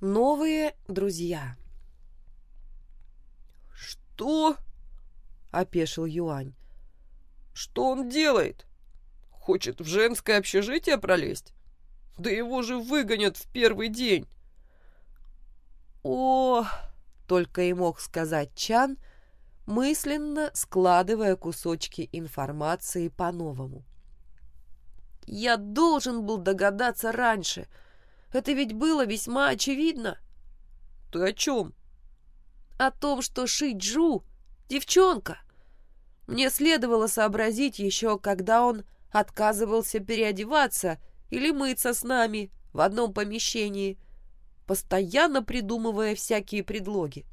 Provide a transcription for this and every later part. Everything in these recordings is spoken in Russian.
Новые друзья. «Что?» — опешил Юань. «Что он делает? Хочет в женское общежитие пролезть? Да его же выгонят в первый день!» «О!» — только и мог сказать Чан, мысленно складывая кусочки информации по-новому. «Я должен был догадаться раньше. Это ведь было весьма очевидно». «Ты о чем?» «О том, что Ши-Джу — девчонка. Мне следовало сообразить еще, когда он отказывался переодеваться или мыться с нами в одном помещении, постоянно придумывая всякие предлоги.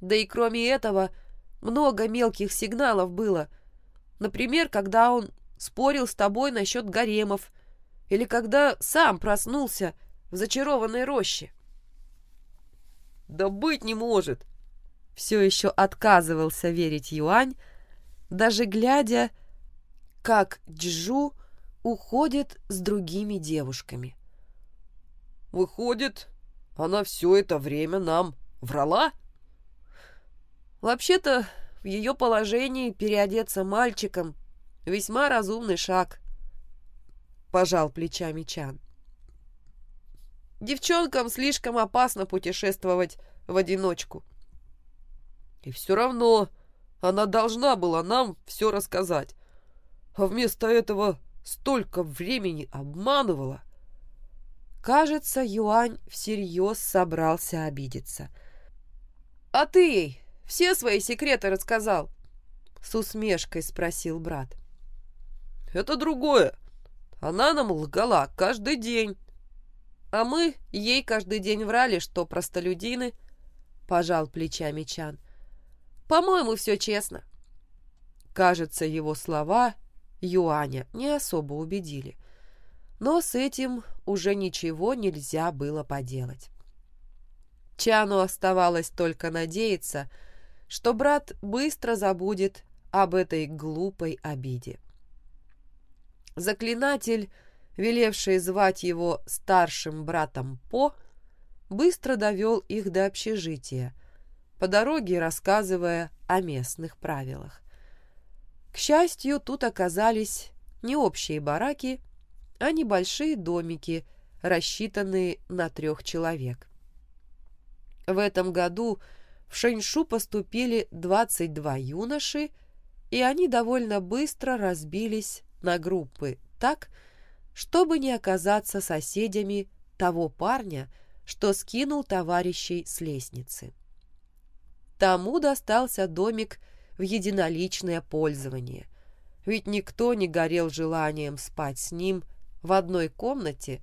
Да и кроме этого, много мелких сигналов было. Например, когда он спорил с тобой насчет гаремов, или когда сам проснулся в зачарованной роще. «Да быть не может!» Все еще отказывался верить Юань, даже глядя, как Джу уходит с другими девушками. «Выходит, она все это время нам врала?» Вообще-то, в ее положении переодеться мальчиком — весьма разумный шаг. Пожал плечами Чан. Девчонкам слишком опасно путешествовать в одиночку. И все равно она должна была нам все рассказать. А вместо этого столько времени обманывала. Кажется, Юань всерьез собрался обидеться. — А ты ей все свои секреты рассказал? С усмешкой спросил брат. Это другое. Она нам лгала каждый день. А мы ей каждый день врали, что простолюдины. Пожал плечами Чан. По-моему, все честно. Кажется, его слова Юаня не особо убедили. Но с этим уже ничего нельзя было поделать. Чану оставалось только надеяться, что брат быстро забудет об этой глупой обиде. Заклинатель, велевший звать его старшим братом По, быстро довел их до общежития, по дороге рассказывая о местных правилах. К счастью, тут оказались не общие бараки, а небольшие домики, рассчитанные на трех человек. В этом году в Шэньшу поступили 22 юноши, и они довольно быстро разбились на группы так, чтобы не оказаться соседями того парня, что скинул товарищей с лестницы. Тому достался домик в единоличное пользование, ведь никто не горел желанием спать с ним в одной комнате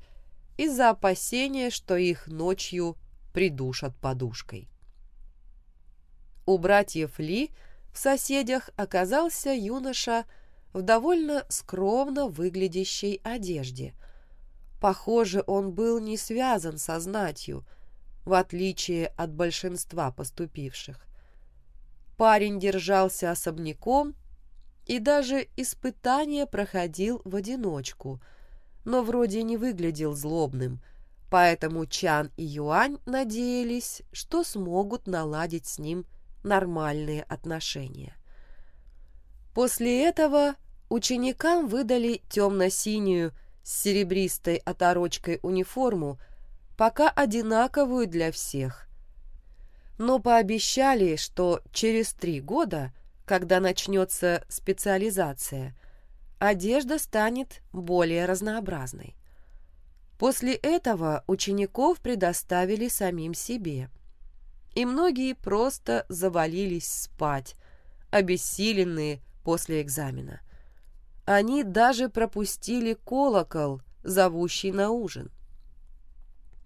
из-за опасения, что их ночью придушат подушкой. У братьев Ли в соседях оказался юноша в довольно скромно выглядящей одежде. Похоже, он был не связан со знатью, в отличие от большинства поступивших. Парень держался особняком и даже испытания проходил в одиночку, но вроде не выглядел злобным, поэтому Чан и Юань надеялись, что смогут наладить с ним нормальные отношения. После этого ученикам выдали темно-синюю с серебристой оторочкой униформу, пока одинаковую для всех. Но пообещали, что через три года, когда начнется специализация, одежда станет более разнообразной. После этого учеников предоставили самим себе – и многие просто завалились спать, обессиленные после экзамена. Они даже пропустили колокол, зовущий на ужин.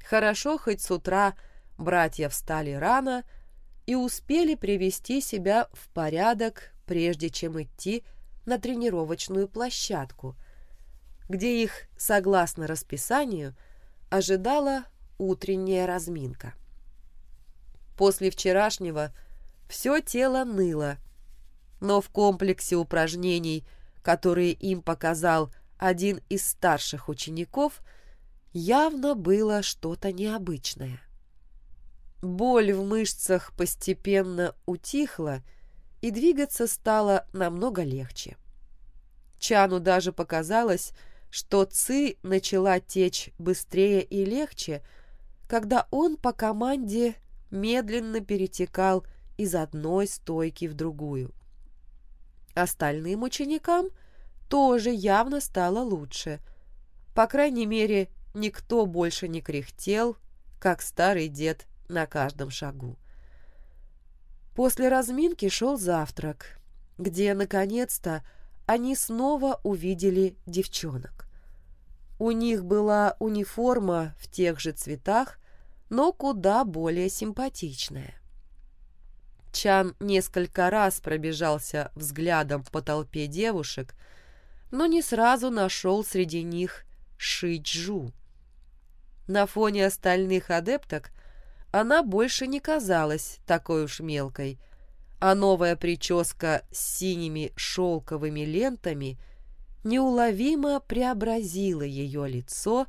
Хорошо, хоть с утра братья встали рано и успели привести себя в порядок, прежде чем идти на тренировочную площадку, где их, согласно расписанию, ожидала утренняя разминка. После вчерашнего все тело ныло, но в комплексе упражнений, которые им показал один из старших учеников, явно было что-то необычное. Боль в мышцах постепенно утихла, и двигаться стало намного легче. Чану даже показалось, что Ци начала течь быстрее и легче, когда он по команде медленно перетекал из одной стойки в другую. Остальным ученикам тоже явно стало лучше. По крайней мере, никто больше не кряхтел, как старый дед на каждом шагу. После разминки шел завтрак, где, наконец-то, они снова увидели девчонок. У них была униформа в тех же цветах, но куда более симпатичная. Чан несколько раз пробежался взглядом по толпе девушек, но не сразу нашел среди них Шиджу. На фоне остальных адепток она больше не казалась такой уж мелкой, а новая прическа с синими шелковыми лентами неуловимо преобразила ее лицо,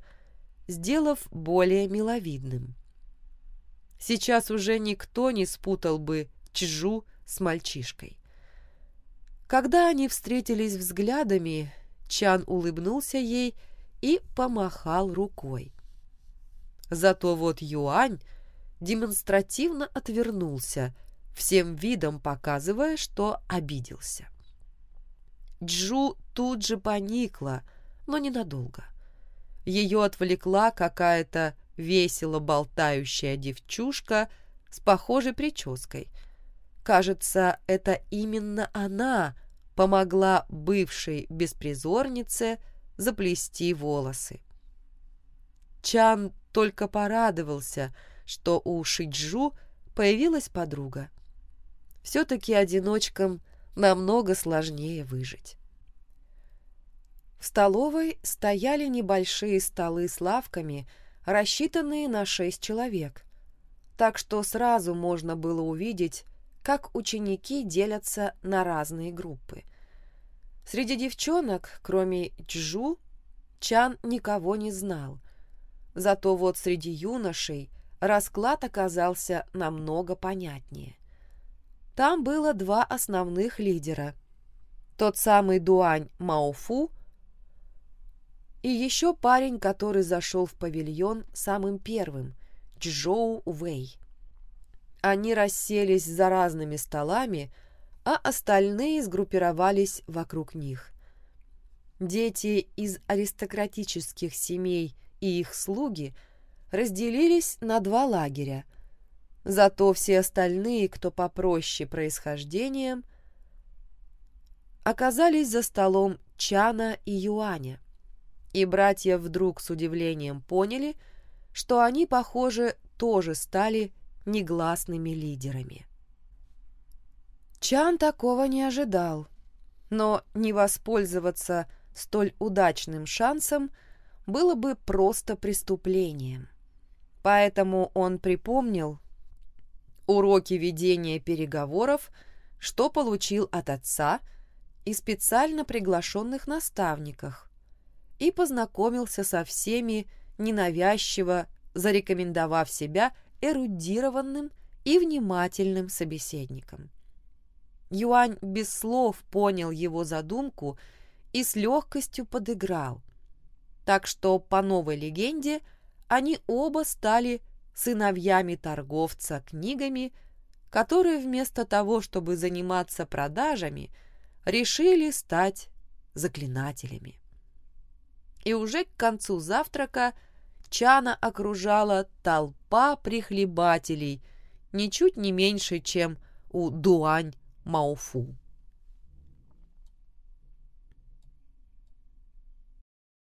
сделав более миловидным. Сейчас уже никто не спутал бы Чжу с мальчишкой. Когда они встретились взглядами, Чан улыбнулся ей и помахал рукой. Зато вот Юань демонстративно отвернулся, всем видом показывая, что обиделся. Джу тут же поникла, но ненадолго. Ее отвлекла какая-то весело болтающая девчушка с похожей прической. Кажется, это именно она помогла бывшей беспризорнице заплести волосы. Чан только порадовался, что у Шиджу появилась подруга. Все-таки одиночкам намного сложнее выжить. В столовой стояли небольшие столы с лавками, рассчитанные на шесть человек, так что сразу можно было увидеть, как ученики делятся на разные группы. Среди девчонок, кроме Чжу, Чан никого не знал. Зато вот среди юношей расклад оказался намного понятнее. Там было два основных лидера. Тот самый Дуань Маофу и еще парень, который зашел в павильон самым первым, Чжоу Вэй. Они расселись за разными столами, а остальные сгруппировались вокруг них. Дети из аристократических семей и их слуги – разделились на два лагеря. Зато все остальные, кто попроще происхождением, оказались за столом Чана и Юаня. И братья вдруг с удивлением поняли, что они, похоже, тоже стали негласными лидерами. Чан такого не ожидал, но не воспользоваться столь удачным шансом было бы просто преступлением. Поэтому он припомнил уроки ведения переговоров, что получил от отца и специально приглашенных наставниках, и познакомился со всеми, ненавязчиво зарекомендовав себя эрудированным и внимательным собеседником. Юань без слов понял его задумку и с легкостью подыграл. Так что, по новой легенде, они оба стали сыновьями торговца книгами, которые вместо того, чтобы заниматься продажами, решили стать заклинателями. И уже к концу завтрака Чана окружала толпа прихлебателей, ничуть не меньше, чем у Дуань Мауфу.